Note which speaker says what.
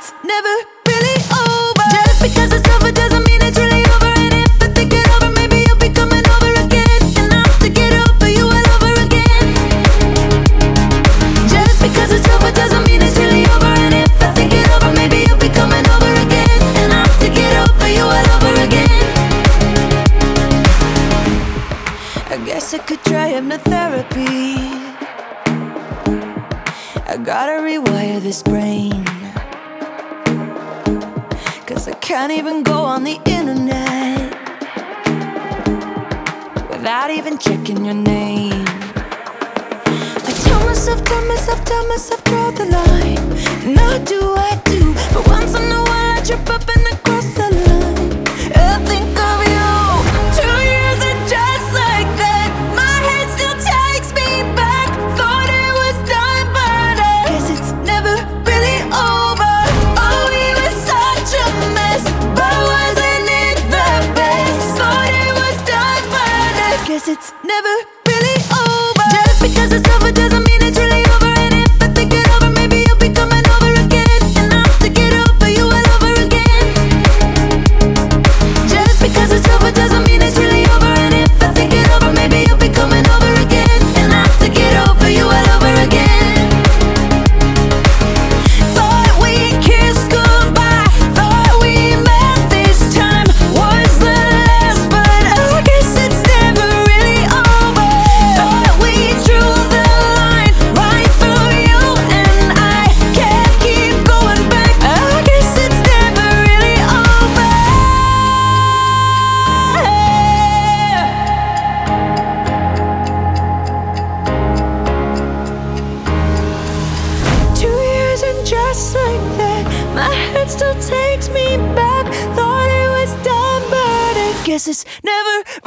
Speaker 1: It's never really over. Just because it's over doesn't mean it's really over. And if I think it over, maybe you'll be coming over again. And I'll have to get over you all over again. Just because it's over doesn't mean it's really over. And if I think it over, maybe you'll be coming over again. And I'll have to get over you all over again. I guess I could try hypnotherapy. I gotta rewire this brain. Cause I can't even go on the internet without even checking your name. I tell myself, tell myself, tell myself, draw the line. Not do I do, guess it's never really over. Just because it's over doesn't guess it's never